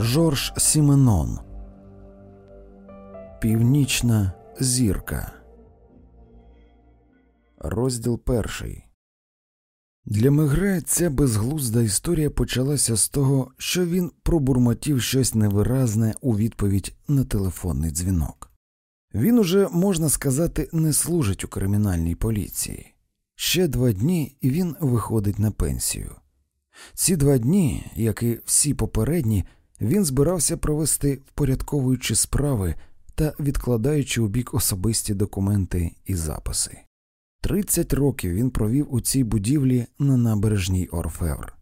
Жорж Сіменон Північна зірка. Розділ перший. Для Мегре ця безглузда історія почалася з того, що він пробурмотів щось невиразне у відповідь на телефонний дзвінок. Він уже, можна сказати, не служить у кримінальній поліції. Ще два дні і він виходить на пенсію. Ці два дні, як і всі попередні, він збирався провести впорядковуючи справи та відкладаючи у бік особисті документи і записи. Тридцять років він провів у цій будівлі на набережній Орфевр.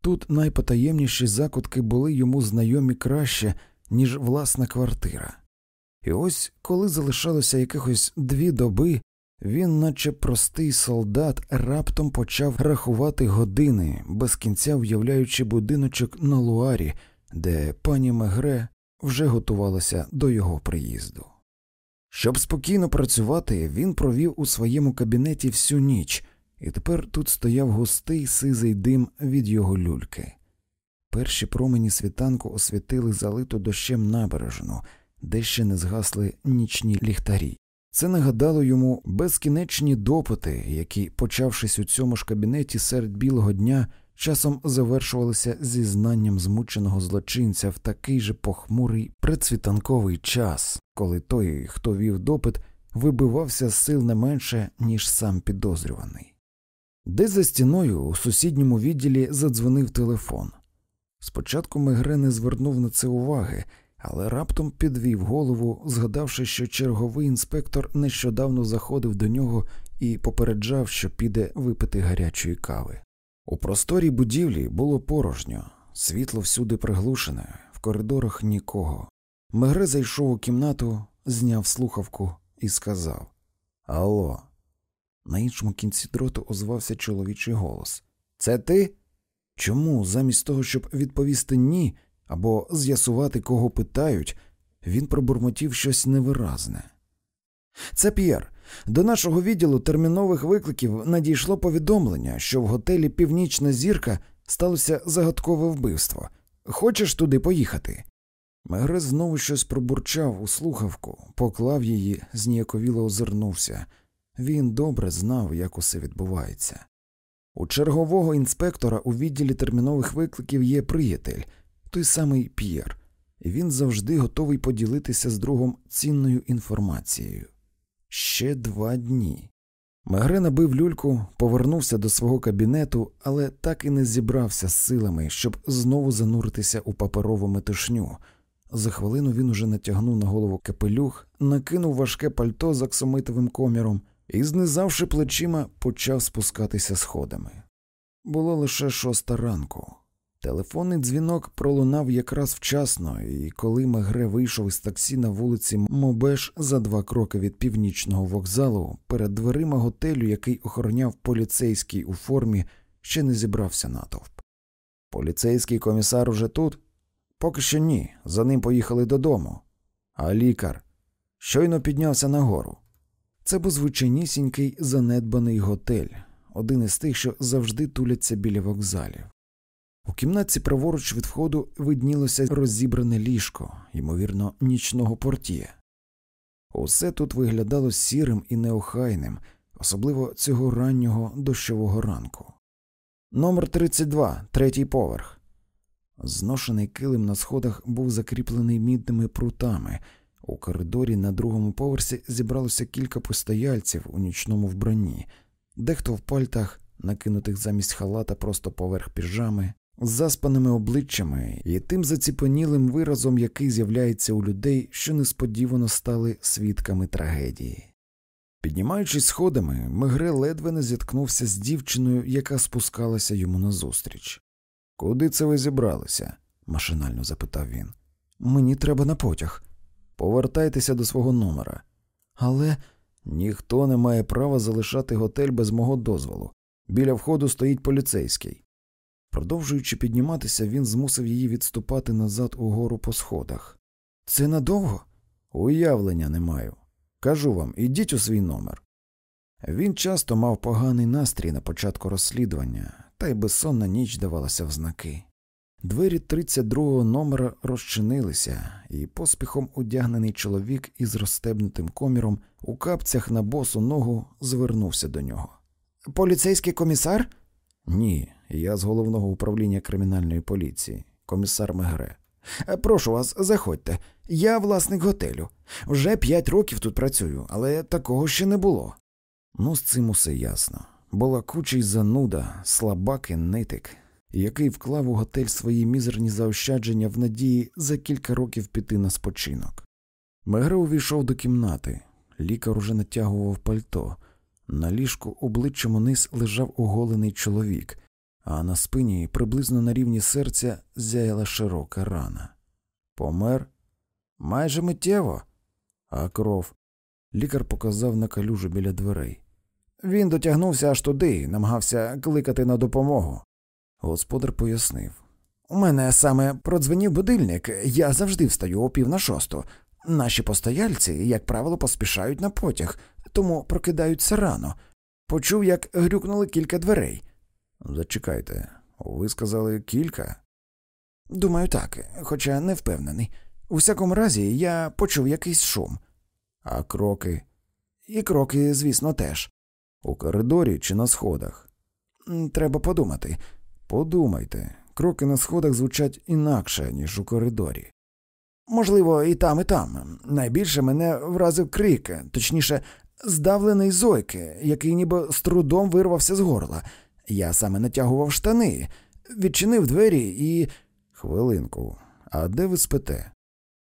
Тут найпотаємніші закутки були йому знайомі краще, ніж власна квартира. І ось, коли залишалося якихось дві доби, він, наче простий солдат, раптом почав рахувати години, без кінця уявляючи будиночок на луарі, де пані Мегре вже готувалася до його приїзду. Щоб спокійно працювати, він провів у своєму кабінеті всю ніч, і тепер тут стояв густий сизий дим від його люльки. Перші промені світанку освітили залиту дощем набережну, де ще не згасли нічні ліхтарі. Це нагадало йому безкінечні допити, які, почавшись у цьому ж кабінеті серед білого дня, часом завершувалися зізнанням змученого злочинця в такий же похмурий предсвітанковий час, коли той, хто вів допит, вибивався з сил не менше, ніж сам підозрюваний. Десь за стіною у сусідньому відділі задзвонив телефон. Спочатку Мегре не звернув на це уваги, але раптом підвів голову, згадавши, що черговий інспектор нещодавно заходив до нього і попереджав, що піде випити гарячої кави. У просторій будівлі було порожньо, світло всюди приглушене, в коридорах нікого. Мегре зайшов у кімнату, зняв слухавку і сказав Алло. На іншому кінці дроту озвався чоловічий голос. Це ти? Чому, замість того, щоб відповісти ні або з'ясувати, кого питають, він пробурмотів щось невиразне. Це П'єр. До нашого відділу термінових викликів надійшло повідомлення, що в готелі Північна зірка сталося загадкове вбивство. Хочеш туди поїхати? Мегре знову щось пробурчав у слухавку, поклав її, зніяковіло озирнувся. Він добре знав, як усе відбувається. У чергового інспектора у відділі термінових викликів є приятель, той самий П'єр, і він завжди готовий поділитися з другом цінною інформацією. Ще два дні. Мегре набив люльку, повернувся до свого кабінету, але так і не зібрався з силами, щоб знову зануритися у паперову метушню. За хвилину він уже натягнув на голову капелюх, накинув важке пальто з аксомитовим коміром і, знизавши плечима, почав спускатися сходами. Було лише шоста ранку. Телефонний дзвінок пролунав якраз вчасно, і коли Мегре вийшов із таксі на вулиці Мобеш за два кроки від північного вокзалу, перед дверима готелю, який охороняв поліцейський у формі, ще не зібрався натовп. Поліцейський комісар уже тут? Поки що ні. За ним поїхали додому. А лікар щойно піднявся нагору. Це був звичайнісінький занедбаний готель, один із тих, що завжди туляться біля вокзалів. У кімнатці праворуч від входу виднілося розібране ліжко, ймовірно, нічного портіє. Усе тут виглядало сірим і неохайним, особливо цього раннього дощового ранку. Номер 32, третій поверх. Зношений килим на сходах був закріплений мідними прутами. У коридорі на другому поверсі зібралося кілька постояльців у нічному вбранні, дехто в пальтах, накинутих замість халата просто поверх піжами, з заспаними обличчями і тим заціпанілим виразом, який з'являється у людей, що несподівано стали свідками трагедії. Піднімаючись сходами, Мегре ледве не зіткнувся з дівчиною, яка спускалася йому назустріч. Куди це ви зібралися? машинально запитав він. Мені треба на потяг. Повертайтеся до свого номера. Але ніхто не має права залишати готель без мого дозволу. Біля входу стоїть поліцейський. Продовжуючи підніматися, він змусив її відступати назад угору по сходах. Це надовго? Уявлення не маю. Кажу вам, ідіть у свій номер. Він часто мав поганий настрій на початку розслідування, та й безсонна ніч давалася в знаки. Двері 32-го номера розчинилися, і поспіхом одягнений чоловік із розстебнутим коміром у капцях на босу ногу звернувся до нього. Поліцейський комісар? Ні, я з головного управління кримінальної поліції, комісар Мегре. Прошу вас, заходьте. Я власник готелю. Вже п'ять років тут працюю, але такого ще не було. Ну, з цим усе ясно. Балакучий зануда, слабак і нитик, який вклав у готель свої мізерні заощадження в надії за кілька років піти на спочинок. Мегре увійшов до кімнати. Лікар уже натягував пальто. На ліжку обличчям униз лежав оголений чоловік, а на спині, приблизно на рівні серця, зяяла широка рана. Помер майже миттєво, а кров. Лікар показав на калюжу біля дверей. Він дотягнувся аж туди, намагався кликати на допомогу. Господар пояснив У мене саме продзвенів будильник, я завжди встаю о пів на шосту. Наші постояльці, як правило, поспішають на потяг, тому прокидаються рано. Почув, як грюкнули кілька дверей. Зачекайте, ви сказали кілька? Думаю, так, хоча не впевнений. У всякому разі, я почув якийсь шум. А кроки? І кроки, звісно, теж. У коридорі чи на сходах? Треба подумати. Подумайте, кроки на сходах звучать інакше, ніж у коридорі. Можливо, і там, і там. Найбільше мене вразив крик, точніше, здавлений зойки, який ніби з трудом вирвався з горла. Я саме натягував штани, відчинив двері і. Хвилинку, а де ви спите?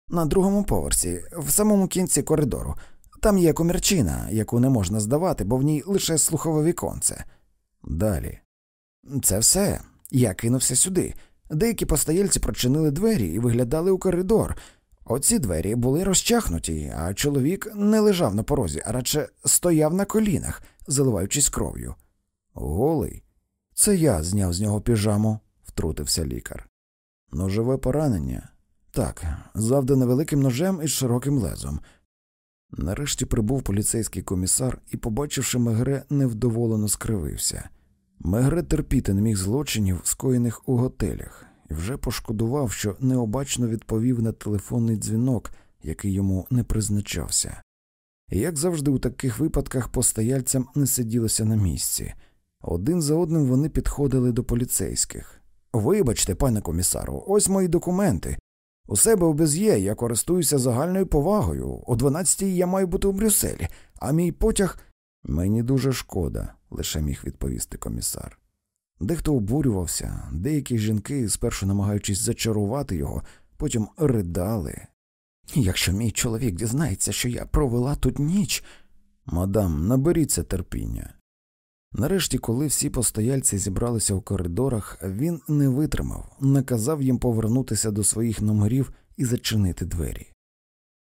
На другому поверсі, в самому кінці коридору. Там є комірчина, яку не можна здавати, бо в ній лише слухове віконце. Далі. Це все. Я кинувся сюди. Деякі постояльці прочинили двері і виглядали у коридор. Оці двері були розчахнуті, а чоловік не лежав на порозі, а радше стояв на колінах, заливаючись кров'ю. Голий. Це я зняв з нього піжаму, втрутився лікар. Ножове поранення. Так, завдане великим ножем із широким лезом. Нарешті прибув поліцейський комісар і, побачивши Мегре, невдоволено скривився. Мегре терпіти не міг злочинів, скоєних у готелях, і вже пошкодував, що необачно відповів на телефонний дзвінок, який йому не призначався. І як завжди, у таких випадках постояльцям не сиділося на місці. Один за одним вони підходили до поліцейських. Вибачте, пане комісару, ось мої документи. У себе у Без'є я користуюся загальною повагою. О 12-й я маю бути у Брюсселі, а мій потяг. Мені дуже шкода, лише міг відповісти комісар. Дехто обурювався, деякі жінки, спершу намагаючись зачарувати його, потім ридали. Якщо мій чоловік дізнається, що я провела тут ніч. Мадам, наберіться терпіння. Нарешті, коли всі постояльці зібралися у коридорах, він не витримав, наказав їм повернутися до своїх номерів і зачинити двері.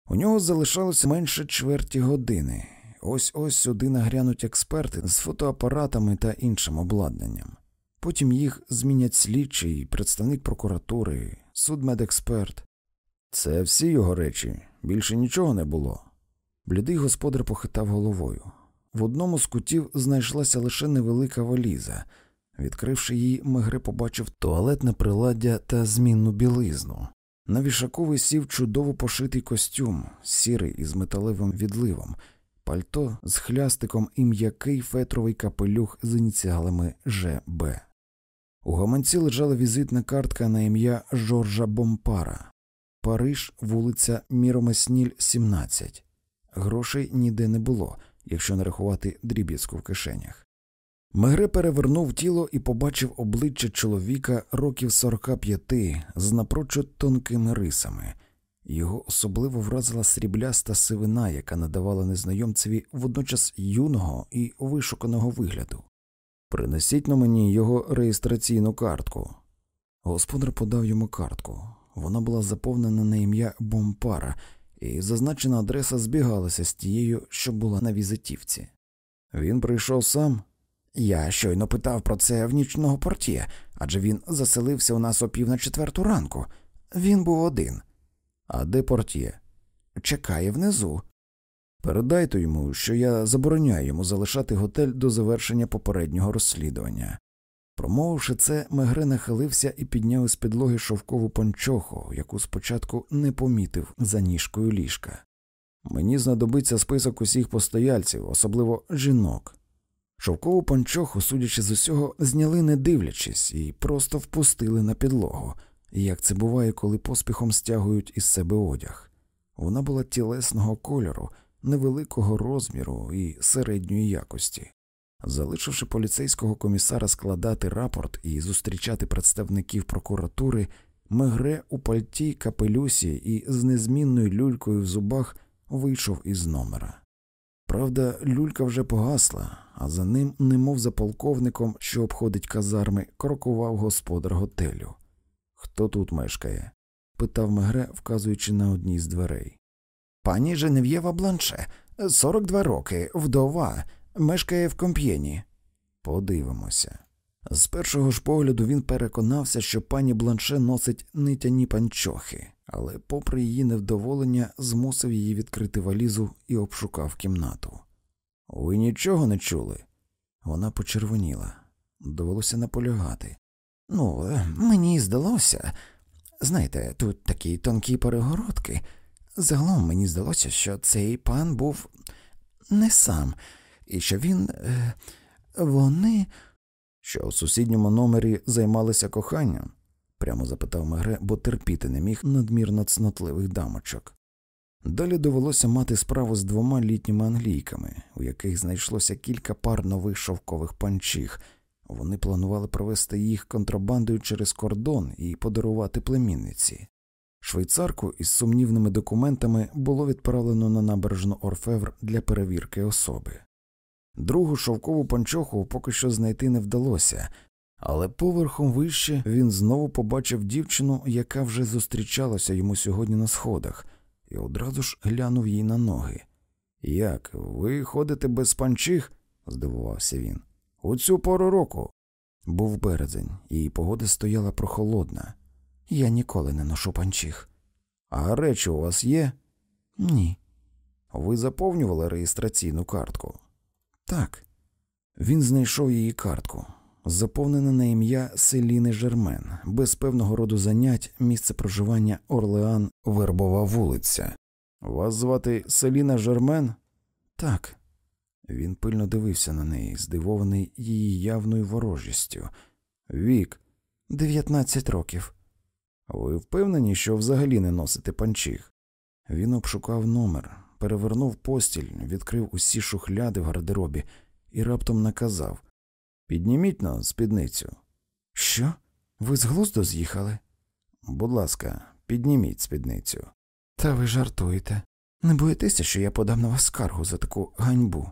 У нього залишалося менше чверті години. Ось ось сюди нагрянуть експерти з фотоапаратами та іншим обладнанням. Потім їх змінять слідчий, представник прокуратури, судмедексперт. Це всі його речі, більше нічого не було. Блідий господар похитав головою. В одному з кутів знайшлася лише невелика валіза. Відкривши її, Мегре побачив туалетне приладдя та змінну білизну. На вішаку висів чудово пошитий костюм, сірий із металевим відливом, пальто з хлястиком і м'який фетровий капелюх з ініціалами ЖБ. У гаманці лежала візитна картка на ім'я Жоржа Бомпара, Париж, вулиця Міромесніль, 17. Грошей ніде не було якщо не рахувати дріб'язку в кишенях. Мегре перевернув тіло і побачив обличчя чоловіка років 45 з напрочуд тонкими рисами. Його особливо вразила срібляста сивина, яка надавала незнайомцеві водночас юного і вишуканого вигляду. Принесіть на мені його реєстраційну картку. Господар подав йому картку. Вона була заповнена на ім'я Бомпара, і зазначена адреса збігалася з тією, що була на візитівці. Він прийшов сам. Я щойно питав про це в нічного портє, адже він заселився у нас о пів на четверту ранку. Він був один. А де портє? Чекає внизу. Передайте йому, що я забороняю йому залишати готель до завершення попереднього розслідування. Промовивши це, Мегре нахилився і підняв із підлоги шовкову пончоху, яку спочатку не помітив за ніжкою ліжка. Мені знадобиться список усіх постояльців, особливо жінок. Шовкову пончоху, судячи з усього, зняли не дивлячись, і просто впустили на підлогу, як це буває, коли поспіхом стягують із себе одяг. Вона була тілесного кольору, невеликого розміру і середньої якості. Залишивши поліцейського комісара складати рапорт і зустрічати представників прокуратури, Мегре у пальті, капелюсі і з незмінною люлькою в зубах вийшов із номера. Правда, люлька вже погасла, а за ним, немов за полковником, що обходить казарми, крокував господар готелю. Хто тут мешкає? питав Мегре, вказуючи на одній з дверей. Пані Женев'єва Бланше, 42 роки, вдова, мешкає в Комп'єні. Подивимося. З першого ж погляду він переконався, що пані Бланше носить нитяні панчохи, але, попри її невдоволення, змусив її відкрити валізу і обшукав кімнату. Ви нічого не чули? Вона почервоніла. Довелося наполягати. Ну, е, мені здалося. Знаєте, тут такі тонкі перегородки. Загалом мені здалося, що цей пан був не сам, і що він. Е, вони. Що у сусідньому номері займалися коханням? прямо запитав Мегре, бо терпіти не міг надмірно цнотливих дамочок. Далі довелося мати справу з двома літніми англійками, у яких знайшлося кілька пар нових шовкових панчіх. Вони планували провести їх контрабандою через кордон і подарувати племінниці. Швейцарку із сумнівними документами було відправлено на набережну Орфевр для перевірки особи. Другу шовкову панчоху поки що знайти не вдалося, але поверхом вище він знову побачив дівчину, яка вже зустрічалася йому сьогодні на сходах, і одразу ж глянув їй на ноги. Як, ви ходите без панчих? здивувався він. У цю пору року. Був березень, і погода стояла прохолодна. Я ніколи не ношу панчих. А речі у вас є? Ні. Ви заповнювали реєстраційну картку? Так. Він знайшов її картку, заповнене на ім'я Селіни Жермен, без певного роду занять, місце проживання Орлеан, Вербова вулиця. Вас звати Селіна Жермен? Так. Він пильно дивився на неї, здивований її явною ворожістю. Вік, дев'ятнадцять років. Ви впевнені, що взагалі не носите панчіх? Він обшукав номер, перевернув постіль, відкрив усі шухляди в гардеробі і раптом наказав Підніміть на спідницю. Що? Ви з глузду з'їхали? Будь ласка, підніміть спідницю. Та ви жартуєте. Не боїтеся, що я подам на вас скаргу за таку ганьбу?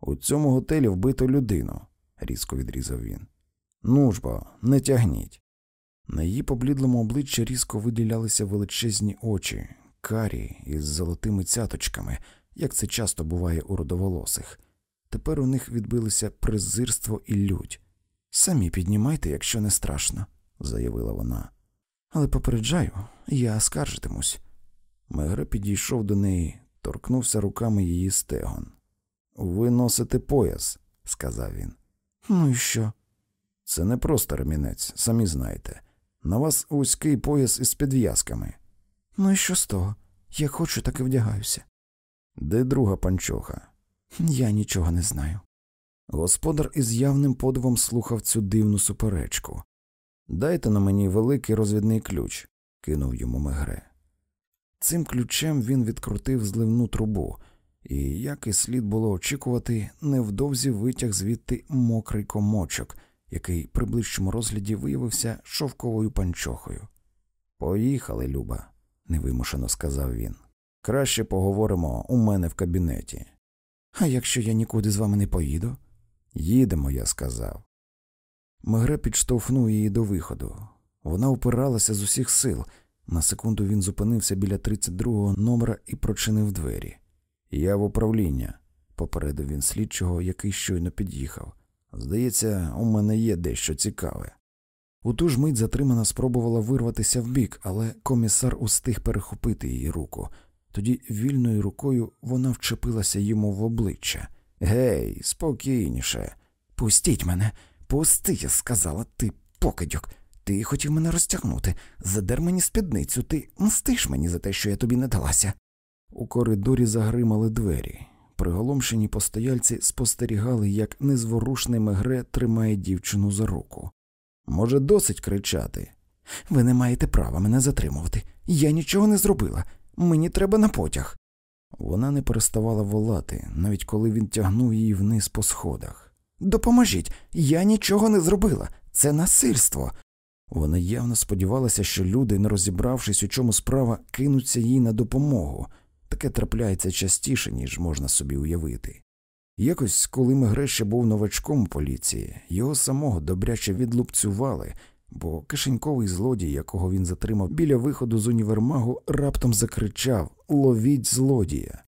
У цьому готелі вбито людину, різко відрізав він. Ну ж бо, не тягніть. На її поблідлому обличчі різко виділялися величезні очі, карі із золотими цяточками, як це часто буває у родоволосих. Тепер у них відбилися презирство і лють. Самі піднімайте, якщо не страшно, заявила вона. Але попереджаю, я скаржитимусь. Мегре підійшов до неї, торкнувся руками її стегон. Ви носите пояс, сказав він. Ну і що? Це не просто ремінець, самі знаєте. На вас вузький пояс із підв'язками. Ну і що з того? Як хочу, так і вдягаюся. Де друга панчоха? Я нічого не знаю. Господар із явним подивом слухав цю дивну суперечку. Дайте на мені великий розвідний ключ, кинув йому мегре. Цим ключем він відкрутив зливну трубу, і, як і слід було очікувати, невдовзі витяг звідти мокрий комочок, який при ближчому розгляді виявився шовковою панчохою. Поїхали, Люба, невимушено сказав він. Краще поговоримо у мене в кабінеті. А якщо я нікуди з вами не поїду? Їдемо, я сказав. Мегре підштовхнув її до виходу. Вона опиралася з усіх сил. На секунду він зупинився біля 32-го номера і прочинив двері. Я в управління, попередив він слідчого, який щойно під'їхав. Здається, у мене є дещо цікаве. У ту ж мить затримана спробувала вирватися вбік, але комісар устиг перехопити її руку. Тоді вільною рукою вона вчепилася йому в обличчя. Гей, спокійніше. Пустіть мене, Пусти, я сказала, ти покидьок. Ти хотів мене розтягнути, задер мені спідницю, ти мстиш мені за те, що я тобі не далася. У коридорі загримали двері. Приголомшені постояльці спостерігали, як незворушний мегре тримає дівчину за руку. Може, досить кричати. Ви не маєте права мене затримувати. Я нічого не зробила. Мені треба на потяг. Вона не переставала волати, навіть коли він тягнув її вниз по сходах. Допоможіть, я нічого не зробила. Це насильство. Вона явно сподівалася, що люди, не розібравшись, у чому справа, кинуться їй на допомогу. Таке трапляється частіше, ніж можна собі уявити. Якось, коли Мегре був новачком поліції, його самого добряче відлупцювали, бо кишеньковий злодій, якого він затримав біля виходу з універмагу, раптом закричав Ловіть злодія.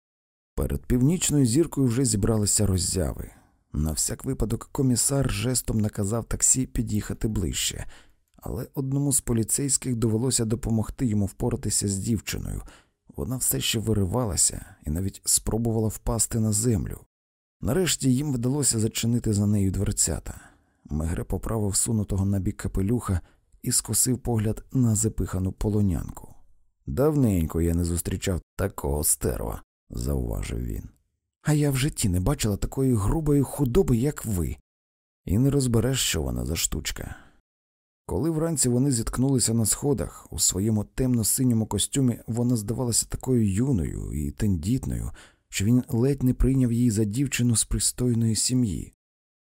Перед північною зіркою вже зібралися роззяви. На всяк випадок комісар жестом наказав таксі під'їхати ближче, але одному з поліцейських довелося допомогти йому впоратися з дівчиною. Вона все ще виривалася і навіть спробувала впасти на землю. Нарешті їм вдалося зачинити за нею дверцята. Мегре поправив сунутого на бік капелюха і скосив погляд на запихану полонянку. Давненько я не зустрічав такого стерва, зауважив він. А я в житті не бачила такої грубої худоби, як ви, і не розбереш, що вона за штучка. Коли вранці вони зіткнулися на сходах, у своєму темно-синьому костюмі вона здавалася такою юною і тендітною, що він ледь не прийняв її за дівчину з пристойної сім'ї.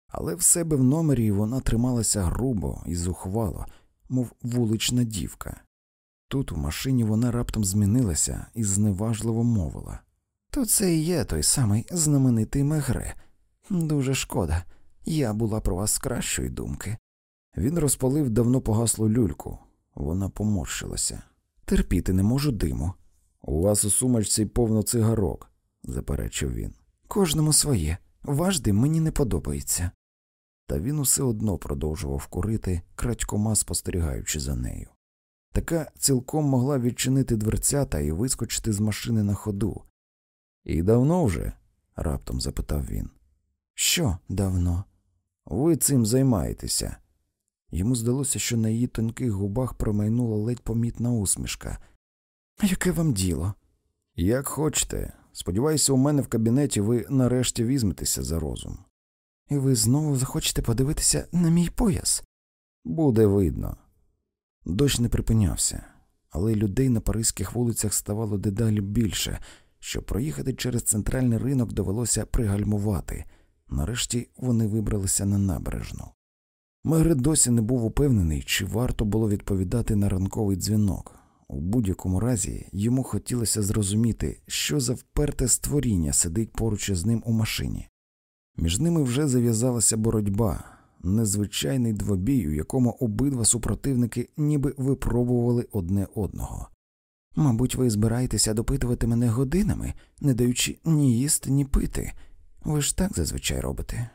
Але в себе в номері вона трималася грубо і зухвало, мов вулична дівка. Тут, у машині, вона раптом змінилася і зневажливо мовила То це і є той самий знаменитий Мегре. Дуже шкода, я була про вас кращої думки. Він розпалив давно погаслу люльку. Вона поморщилася. Терпіти не можу диму. У вас у сумочці повно цигарок, заперечив він. Кожному своє. Ваш дим мені не подобається. Та він усе одно продовжував курити, крадькома спостерігаючи за нею. Така цілком могла відчинити дверцята і вискочити з машини на ходу. І давно вже? раптом запитав він. Що давно? Ви цим займаєтеся. Йому здалося, що на її тонких губах промайнула ледь помітна усмішка. Яке вам діло? Як хочете. Сподіваюся, у мене в кабінеті ви нарешті візьметеся за розум. І ви знову захочете подивитися на мій пояс? Буде видно. Дощ не припинявся, але людей на паризьких вулицях ставало дедалі більше. Щоб проїхати через центральний ринок довелося пригальмувати. Нарешті вони вибралися на набережну. Мегре досі не був упевнений, чи варто було відповідати на ранковий дзвінок. У будь-якому разі йому хотілося зрозуміти, що за вперте створіння сидить поруч із ним у машині. Між ними вже зав'язалася боротьба, незвичайний двобій, у якому обидва супротивники ніби випробували одне одного. Мабуть, ви збираєтеся допитувати мене годинами, не даючи ні їсти, ні пити. Ви ж так зазвичай робите.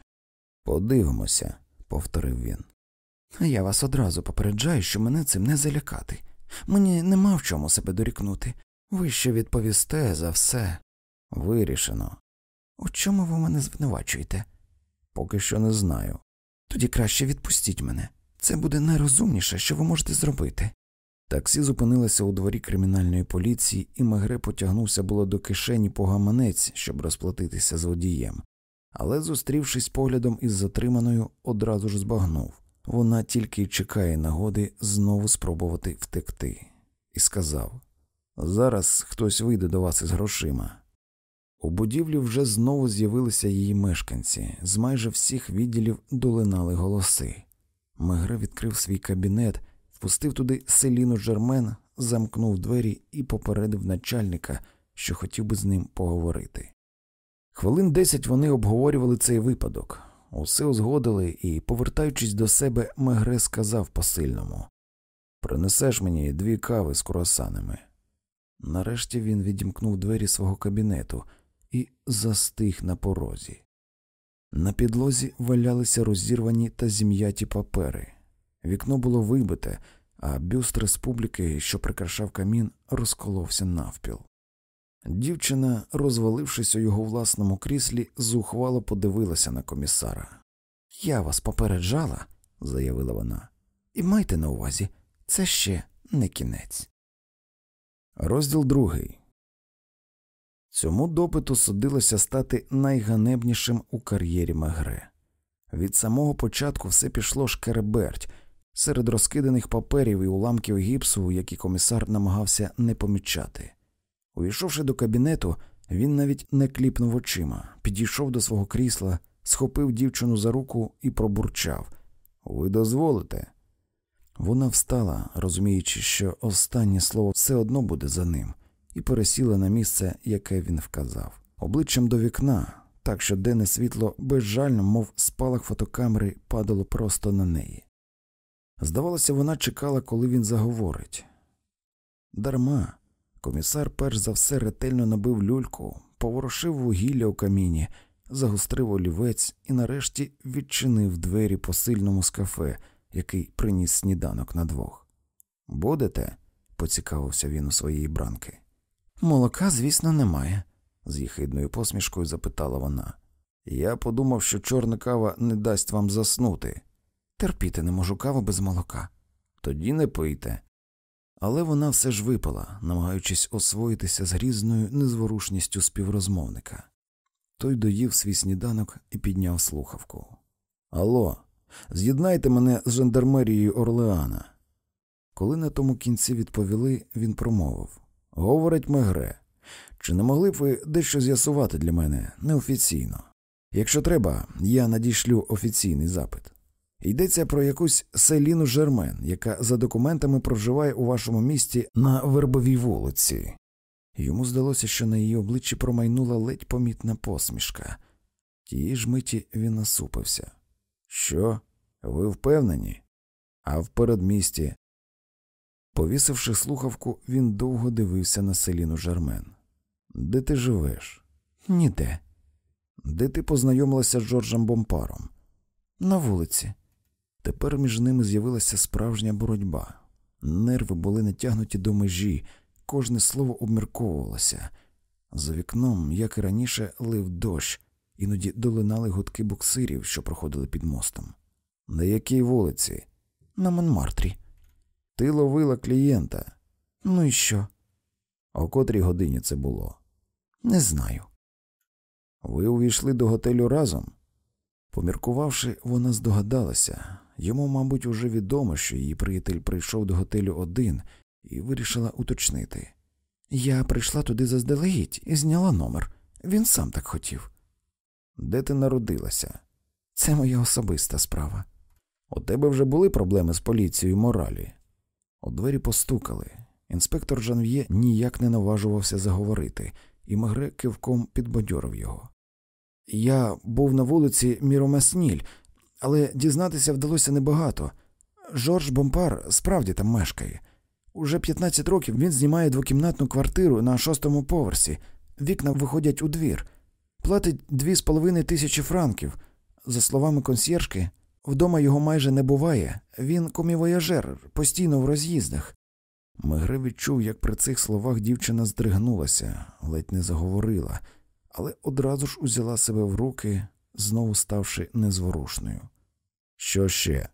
Подивимося, повторив він. Я вас одразу попереджаю, що мене цим не залякати. Мені нема в чому себе дорікнути. Ви ще відповісте за все. Вирішено. У чому ви мене звинувачуєте? Поки що не знаю. Тоді краще відпустіть мене. Це буде найрозумніше, що ви можете зробити. Таксі зупинилося у дворі кримінальної поліції, і Мегре потягнувся було до кишені по гаманець, щоб розплатитися з водієм, але, зустрівшись поглядом із затриманою, одразу ж збагнув вона тільки чекає нагоди знову спробувати втекти, і сказав Зараз хтось вийде до вас із грошима. У будівлі вже знову з'явилися її мешканці, з майже всіх відділів долинали голоси. Мегре відкрив свій кабінет, впустив туди селіну Жермен, замкнув двері і попередив начальника, що хотів би з ним поговорити. Хвилин десять вони обговорювали цей випадок, усе узгодили і, повертаючись до себе, Мегре сказав посильному Принесеш мені дві кави з круасанами. Нарешті він відімкнув двері свого кабінету і застиг на порозі. На підлозі валялися розірвані та зім'яті папери. Вікно було вибите, а бюст республіки, що прикрашав камін, розколовся навпіл. Дівчина, розвалившись у його власному кріслі, зухвало подивилася на комісара. Я вас попереджала, заявила вона, і майте на увазі, це ще не кінець. Розділ другий. Цьому допиту судилося стати найганебнішим у кар'єрі Мегре. Від самого початку все пішло шкереберть серед розкиданих паперів і уламків гіпсу, які комісар намагався не помічати. Увійшовши до кабінету, він навіть не кліпнув очима, підійшов до свого крісла, схопив дівчину за руку і пробурчав Ви дозволите. Вона встала, розуміючи, що останнє слово все одно буде за ним, і пересіла на місце, яке він вказав, обличчям до вікна, так що денне світло безжально, мов спалах фотокамери, падало просто на неї. Здавалося, вона чекала, коли він заговорить. Дарма. Комісар перш за все ретельно набив люльку, поворушив вугілля у каміні, загострив олівець і нарешті відчинив двері посильному з кафе, який приніс сніданок на двох. Будете? поцікавився він у своєї бранки. Молока, звісно, немає, з їхидною посмішкою запитала вона. Я подумав, що чорна кава не дасть вам заснути. Терпіти не можу каву без молока. Тоді не пийте. Але вона все ж випала, намагаючись освоїтися з грізною незворушністю співрозмовника. Той доїв свій сніданок і підняв слухавку. Алло, з'єднайте мене з жандармерією Орлеана. Коли на тому кінці відповіли, він промовив Говорить Мегре, чи не могли б ви дещо з'ясувати для мене неофіційно? Якщо треба, я надішлю офіційний запит. Йдеться про якусь Селіну Жермен, яка за документами проживає у вашому місті на вербовій вулиці. Йому здалося, що на її обличчі промайнула ледь помітна посмішка. Тієї ж миті він насупився. Що? Ви впевнені? А в передмісті. Повісивши слухавку, він довго дивився на Селіну Жермен. Де ти живеш? Ніде. Де ти познайомилася з Джорджем Бомпаром? На вулиці. Тепер між ними з'явилася справжня боротьба. Нерви були натягнуті до межі, кожне слово обмірковувалося. За вікном, як і раніше, лив дощ, іноді долинали гудки буксирів, що проходили під мостом. На якій вулиці? На Монмартрі. Ти ловила клієнта. Ну і що? О котрій годині це було? Не знаю. Ви увійшли до готелю разом? Поміркувавши, вона здогадалася йому, мабуть, уже відомо, що її приятель прийшов до готелю один і вирішила уточнити. Я прийшла туди заздалегідь і зняла номер. Він сам так хотів. Де ти народилася? Це моя особиста справа. У тебе вже були проблеми з поліцією моралі. У двері постукали. Інспектор Жанв'є ніяк не наважувався заговорити, і Магре кивком підбадьорив його. Я був на вулиці Міромасніль, але дізнатися вдалося небагато. Жорж Бомпар справді там мешкає. Уже 15 років він знімає двокімнатну квартиру на шостому поверсі, вікна виходять у двір, платить дві з половиною тисячі франків. За словами консьєршки, вдома його майже не буває, він комівояжер, постійно в роз'їздах. Мегре відчув, як при цих словах дівчина здригнулася, ледь не заговорила, але одразу ж узяла себе в руки, знову ставши незворушною. Що ще?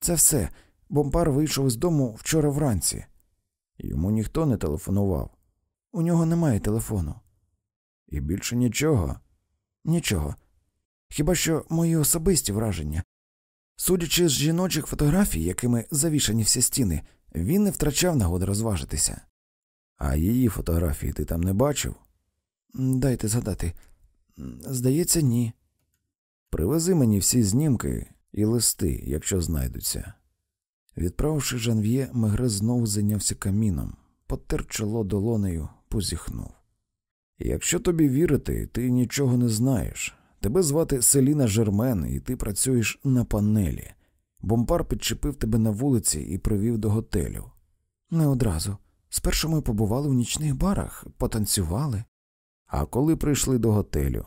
Це все. Бомпар вийшов із дому вчора вранці. Йому ніхто не телефонував. У нього немає телефону. І більше нічого? Нічого. Хіба що мої особисті враження. Судячи з жіночих фотографій, якими завішані всі стіни, він не втрачав нагоди розважитися. А її фотографії ти там не бачив? Дайте згадати. Здається, ні. Привези мені всі знімки і листи, якщо знайдуться. Відправивши Жанв'є, Мегре знову зайнявся каміном, потер чоло долонею, позіхнув. Якщо тобі вірити, ти нічого не знаєш. Тебе звати Селіна Жермен, і ти працюєш на панелі. Бомпар підчепив тебе на вулиці і привів до готелю. Не одразу. Спершу ми побували у нічних барах, потанцювали. А коли прийшли до готелю?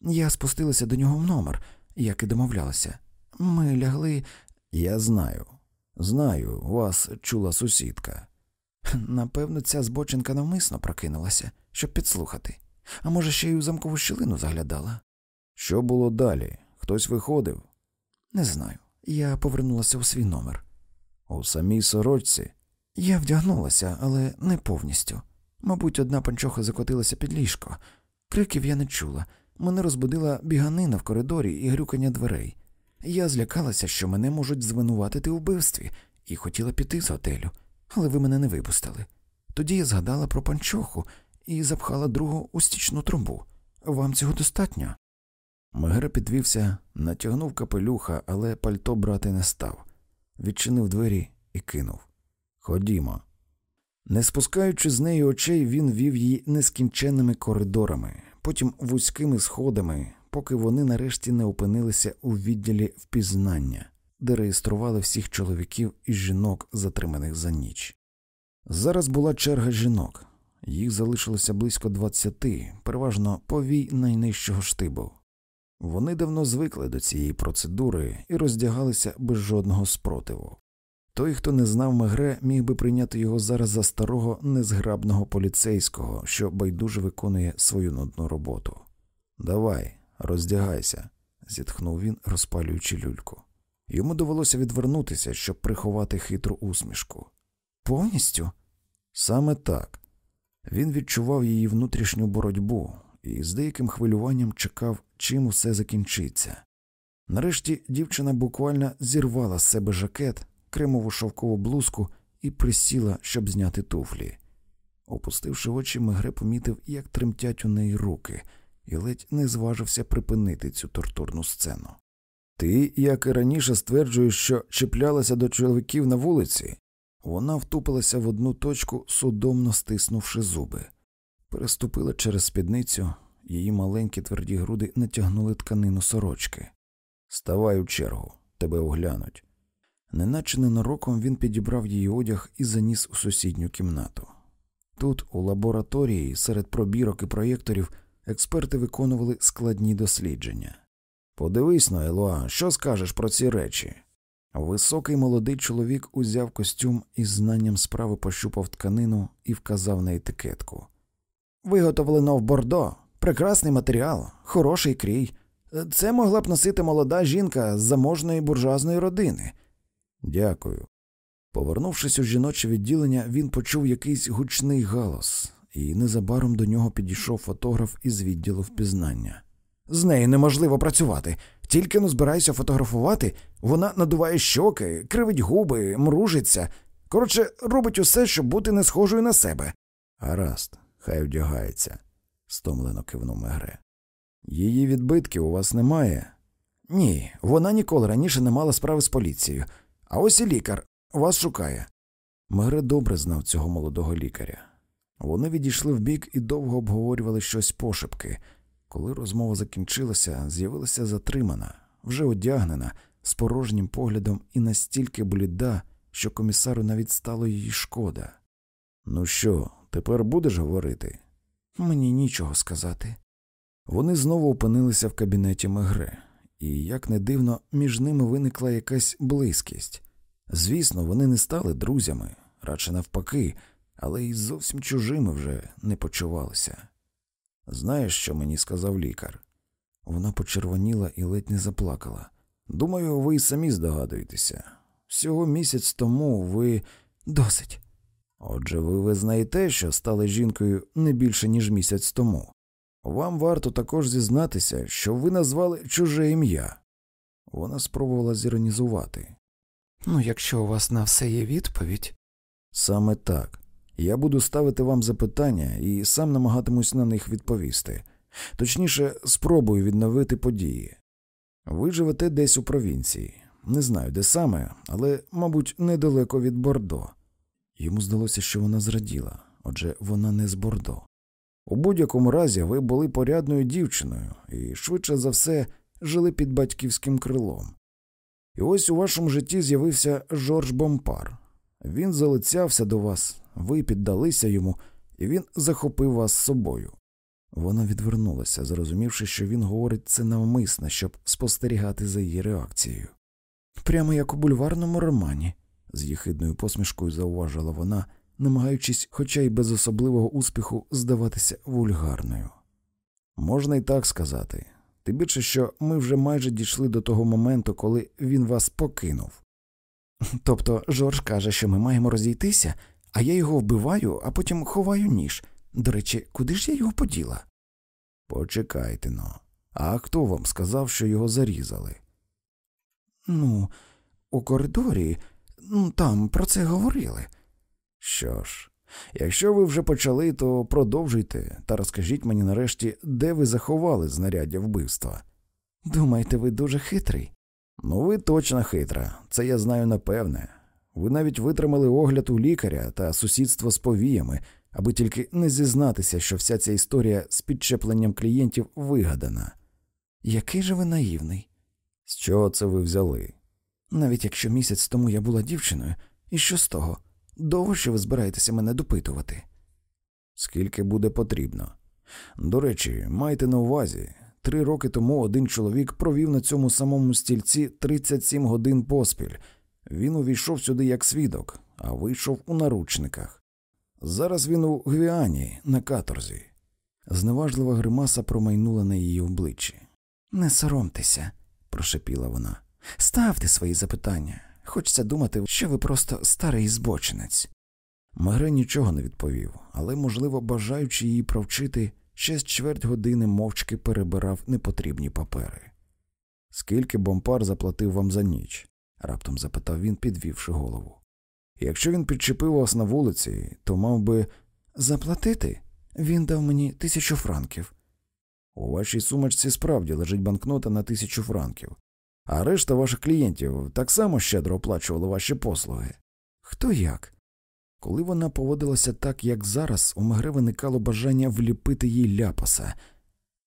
Я спустилася до нього в номер, як і домовлялася. Ми лягли. Я знаю. Знаю, вас чула сусідка. Напевно, ця збочинка навмисно прокинулася, щоб підслухати, а може, ще й у замкову щілину заглядала. Що було далі? Хтось виходив? Не знаю. Я повернулася у свій номер. У самій сорочці. Я вдягнулася, але не повністю. Мабуть, одна панчоха закотилася під ліжко. Криків я не чула. Мене розбудила біганина в коридорі і грюкання дверей. Я злякалася, що мене можуть звинуватити у вбивстві, і хотіла піти з готелю, але ви мене не випустили. Тоді я згадала про панчоху і запхала другу у стічну трубу. Вам цього достатньо? Мегре підвівся, натягнув капелюха, але пальто брати не став, відчинив двері і кинув Ходімо. Не спускаючи з неї очей, він вів її нескінченними коридорами, потім вузькими сходами, поки вони нарешті не опинилися у відділі впізнання, де реєстрували всіх чоловіків і жінок, затриманих за ніч. Зараз була черга жінок, їх залишилося близько двадцяти, переважно повій найнижчого штибу. Вони давно звикли до цієї процедури і роздягалися без жодного спротиву. Той, хто не знав Мегре, міг би прийняти його зараз за старого незграбного поліцейського, що байдуже виконує свою нудну роботу. Давай, роздягайся, зітхнув він, розпалюючи люльку. Йому довелося відвернутися, щоб приховати хитру усмішку. Повністю? Саме так. Він відчував її внутрішню боротьбу і з деяким хвилюванням чекав, чим усе закінчиться. Нарешті дівчина буквально зірвала з себе жакет, кремову шовкову блузку і присіла, щоб зняти туфлі. Опустивши очі, Мегре помітив, як тремтять у неї руки, і ледь не зважився припинити цю тортурну сцену. Ти, як і раніше, стверджуєш, що чіплялася до чоловіків на вулиці. Вона втупилася в одну точку, судомно стиснувши зуби, переступила через спідницю, її маленькі тверді груди натягнули тканину сорочки. Ставай у чергу, тебе оглянуть. Неначе ненароком він підібрав її одяг і заніс у сусідню кімнату. Тут, у лабораторії, серед пробірок і проєкторів, експерти виконували складні дослідження. Подивись на Елуа, що скажеш про ці речі? Високий молодий чоловік узяв костюм і з знанням справи пощупав тканину і вказав на етикетку. Виготовлено в Бордо, прекрасний матеріал, хороший крій. Це могла б носити молода жінка з заможної буржуазної родини. Дякую. Повернувшись у жіноче відділення, він почув якийсь гучний галас, і незабаром до нього підійшов фотограф із відділу впізнання. З нею неможливо працювати. Тільки но збираюся фотографувати, вона надуває щоки, кривить губи, мружиться. Коротше, робить усе, щоб бути не схожою на себе. Гаразд, хай вдягається, стомлено кивнув Мегре. Її відбитків у вас немає? Ні, вона ніколи раніше не мала справи з поліцією. А ось і лікар вас шукає. Мегре добре знав цього молодого лікаря. Вони відійшли вбік і довго обговорювали щось пошепки. Коли розмова закінчилася, з'явилася затримана, вже одягнена, з порожнім поглядом і настільки бліда, що комісару навіть стало її шкода. Ну що, тепер будеш говорити? Мені нічого сказати. Вони знову опинилися в кабінеті Мегре, і, як не дивно, між ними виникла якась близькість. Звісно, вони не стали друзями, радше навпаки, але й зовсім чужими вже не почувалися. Знаєш, що мені сказав лікар? Вона почервоніла і ледь не заплакала. Думаю, ви й самі здогадуєтеся. Всього місяць тому ви досить. Отже, ви визнаєте, що стали жінкою не більше, ніж місяць тому. Вам варто також зізнатися, що ви назвали чуже ім'я. Вона спробувала зіронізувати. Ну, якщо у вас на все є відповідь. Саме так. Я буду ставити вам запитання і сам намагатимусь на них відповісти. Точніше, спробую відновити події. Ви живете десь у провінції. Не знаю, де саме, але, мабуть, недалеко від Бордо. Йому здалося, що вона зраділа, отже, вона не з Бордо. У будь-якому разі ви були порядною дівчиною і, швидше за все, жили під батьківським крилом. І ось у вашому житті з'явився Жорж Бомпар. Він залицявся до вас, ви піддалися йому, і він захопив вас з собою. Вона відвернулася, зрозумівши, що він говорить це навмисно, щоб спостерігати за її реакцією. Прямо як у бульварному романі, з їхидною посмішкою зауважила вона, намагаючись, хоча й без особливого успіху, здаватися вульгарною. Можна й так сказати. Тим більше, що ми вже майже дійшли до того моменту, коли він вас покинув. Тобто Жорж каже, що ми маємо розійтися, а я його вбиваю, а потім ховаю ніж. До речі, куди ж я його поділа? Почекайте но. А хто вам сказав, що його зарізали? Ну, у коридорі, ну там про це говорили. Що ж, якщо ви вже почали, то продовжуйте та розкажіть мені нарешті, де ви заховали знаряддя вбивства. Думаєте, ви дуже хитрий? Ну, ви точно хитра, це я знаю напевне. Ви навіть витримали огляд у лікаря та сусідство з повіями, аби тільки не зізнатися, що вся ця історія з підчепленням клієнтів вигадана. Який же ви наївний? З чого це ви взяли? Навіть якщо місяць тому я була дівчиною, і що з того? Довго що ви збираєтеся мене допитувати? Скільки буде потрібно. До речі, майте на увазі, три роки тому один чоловік провів на цьому самому стільці 37 годин поспіль. Він увійшов сюди як свідок, а вийшов у наручниках. Зараз він у Гвіані на каторзі. Зневажлива гримаса промайнула на її обличчі. Не соромтеся, прошепіла вона. Ставте свої запитання. Хочеться думати, що ви просто старий збочинець. Магре нічого не відповів, але, можливо, бажаючи її провчити, ще з чверть години мовчки перебирав непотрібні папери. Скільки бомпар заплатив вам за ніч? раптом запитав він, підвівши голову. Якщо він підчепив вас на вулиці, то мав би заплатити. Він дав мені тисячу франків. У вашій сумочці справді лежить банкнота на тисячу франків, а решта ваших клієнтів так само щедро оплачували ваші послуги. Хто як? Коли вона поводилася так, як зараз, у Мегре виникало бажання вліпити їй ляпаса.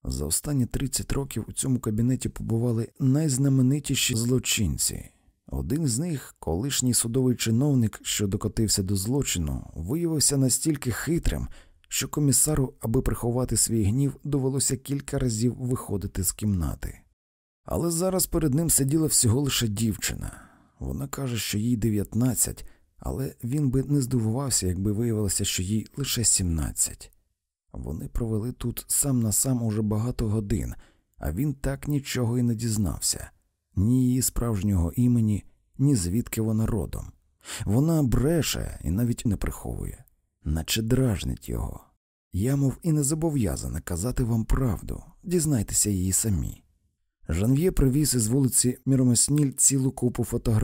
За останні 30 років у цьому кабінеті побували найзнаменитіші злочинці. Один з них, колишній судовий чиновник, що докотився до злочину, виявився настільки хитрим, що комісару, аби приховати свій гнів, довелося кілька разів виходити з кімнати. Але зараз перед ним сиділа всього лише дівчина. Вона каже, що їй 19, але він би не здивувався, якби виявилося, що їй лише 17. Вони провели тут сам на сам уже багато годин, а він так нічого і не дізнався ні її справжнього імені, ні звідки вона родом. Вона бреше і навіть не приховує, наче дражнить його. Я, мов і не зобов'язана казати вам правду, дізнайтеся її самі. Жанв'є привіз із вулиці Міромесніль цілу купу фотографій.